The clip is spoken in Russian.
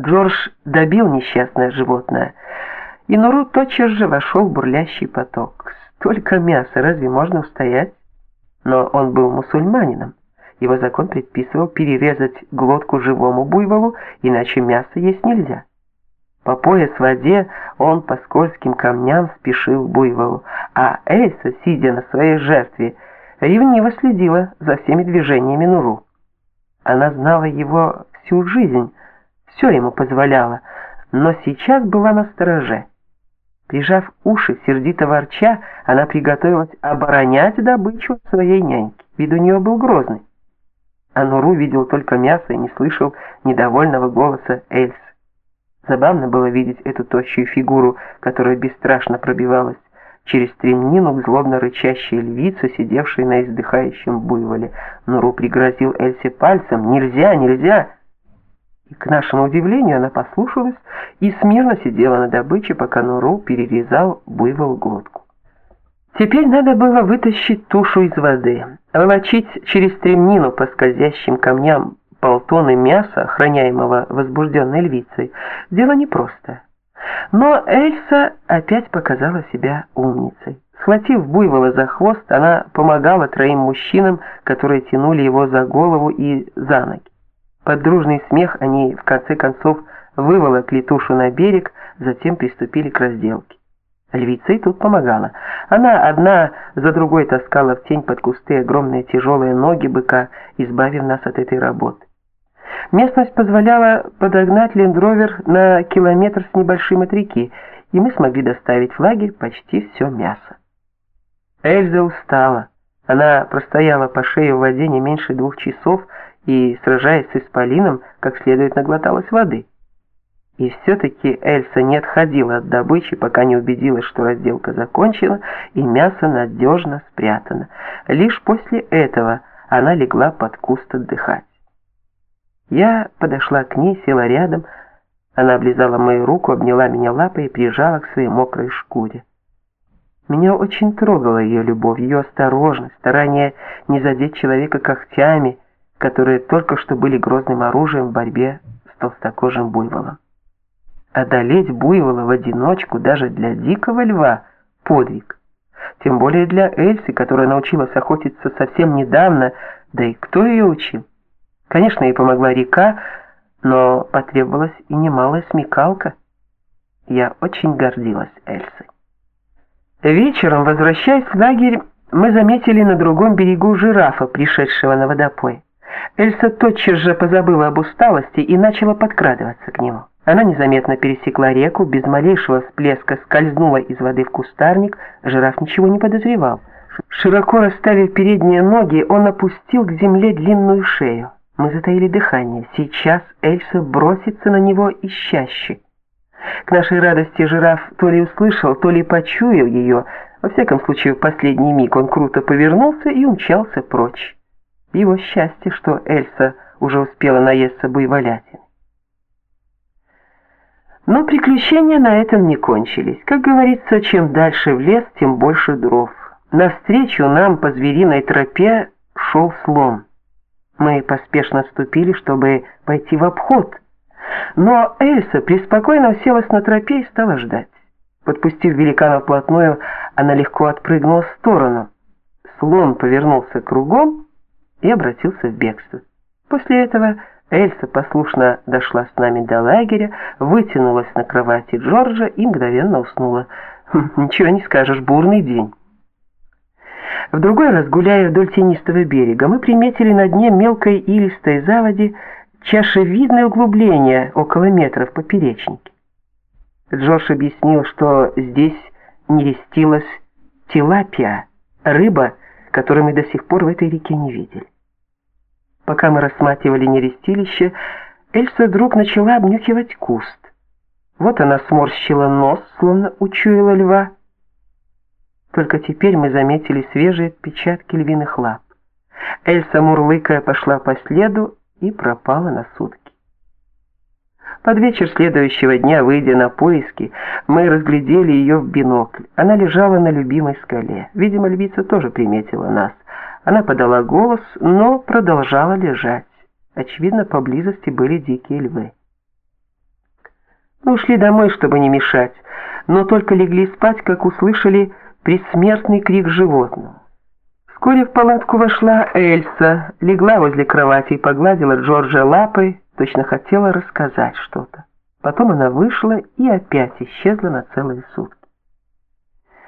Джордж добил несчастное животное, и Нуру тотчас же вошел в бурлящий поток. Столько мяса, разве можно устоять? Но он был мусульманином. Его закон предписывал перерезать глотку живому буйволу, иначе мясо есть нельзя. По пояс в воде он по скользким камням спешил к буйволу, а Эльса, сидя на своей жертве, ревниво следила за всеми движениями Нуру. Она знала его всю жизнь, все ему позволяла, но сейчас была на стороже. Прижав уши, сердито ворча, она приготовилась оборонять добычу своей няньки. Вид у нее был грозный. А Нуру видел только мясо и не слышал недовольного голоса Эльсы. Забавно было видеть эту тощую фигуру, которая бесстрашно пробивалась через стремнину к злобно рычащей львице, сидевшей на издыхающем буйволе. Нуру пригрозил Эльсе пальцем «Нельзя, нельзя!» И к нашему удивлению она послушалась и смирно сидела на добыче, пока Нуру перерезал буйвол глотку. Теперь надо было вытащить тушу из воды, волочить через стремнину по скользящим камням полтонны мяса, охраняемого возбужденной львицей, дело непросто. Но Эльса опять показала себя умницей. Схватив буйвола за хвост, она помогала троим мужчинам, которые тянули его за голову и за ноги. Под дружный смех они в конце концов выволокли тушу на берег, затем приступили к разделке. Львица тут помогала. Она одна за другой таскала в тень под кусты огромные тяжелые ноги быка, избавив нас от этой работы. Местность позволяла подогнать лендровер на километр с небольшим от реки, и мы смогли доставить в лагерь почти все мясо. Эльза устала. Она простояла по шее в воде не меньше двух часов и, сражаясь с исполином, как следует наглоталась воды. И все-таки Эльса не отходила от добычи, пока не убедилась, что разделка закончена и мясо надежно спрятано. Лишь после этого она легла под куст отдыхать. Я подошла к ней, села рядом. Она облизала мою руку, обняла меня лапой и прижала к своей мокрой шкуре. Меня очень трогала ее любовь, ее осторожность, старание не задеть человека когтями, которые только что были грозным оружием в борьбе с толстокожим буйволом. Одолеть буйвола в одиночку даже для дикого льва – подвиг. Тем более для Эльсы, которая научилась охотиться совсем недавно, да и кто ее учил? Конечно, ей помогла река, но потребовалась и немалая смекалка. Я очень гордилась Эльсой. Вечером, возвращаясь в лагерь, мы заметили на другом берегу жирафа, пришедшего на водопой. Эльса тотчас же позабыла об усталости и начала подкрадываться к нему. Она незаметно пересекла реку, без малейшего всплеска скользнула из воды в кустарник, жираф ничего не подозревал. Широко расставив передние ноги, он опустил к земле длинную шею. Мы затаили дыхание. Сейчас Эльса бросится на него ищаще. К нашей радости жираф то ли услышал, то ли почуял ее. Во всяком случае, в последний миг он круто повернулся и умчался прочь. Его счастье, что Эльса уже успела наесться буйволятин. Но приключения на этом не кончились. Как говорится, чем дальше в лес, тем больше дров. Навстречу нам по звериной тропе шел слон. Мы поспешно отступили, чтобы пойти в обход. Но Эльса преспокойно уселась на тропе и стала ждать. Подпустив великана вплотную, она легко отпрыгнула в сторону. Слон повернулся кругом и обратился в бегство. После этого Эльса послушно дошла с нами до лагеря, вытянулась на кровати Джорджа и мгновенно уснула. Хм, ничего не скажешь, бурный день. В другой раз, гуляя вдоль тенистого берега, мы приметили на дне мелкой илистой заводи чашевидное углубление около метра в поперечнике. Джордж объяснил, что здесь нерестилась тилапия, рыба, которую мы до сих пор в этой реке не видели. Пока мы рассматривали нерестилище, Эльса вдруг начала обнюхивать куст. Вот она сморщила нос, словно учуяла льва. Только теперь мы заметили свежие отпечатки львиных лап. Эльса, мурлыкая, пошла по следу и пропала на сутки. Под вечер следующего дня, выйдя на поиски, мы разглядели ее в бинокль. Она лежала на любимой скале. Видимо, львица тоже приметила нас. Она подала голос, но продолжала лежать. Очевидно, поблизости были дикие львы. Мы ушли домой, чтобы не мешать, но только легли спать, как услышали предсмертный крик животного. Вскоре в палатку вошла Эльса, легла возле кровати и погладила Джорджа лапой, точно хотела рассказать что-то. Потом она вышла и опять исчезла на целые сутки.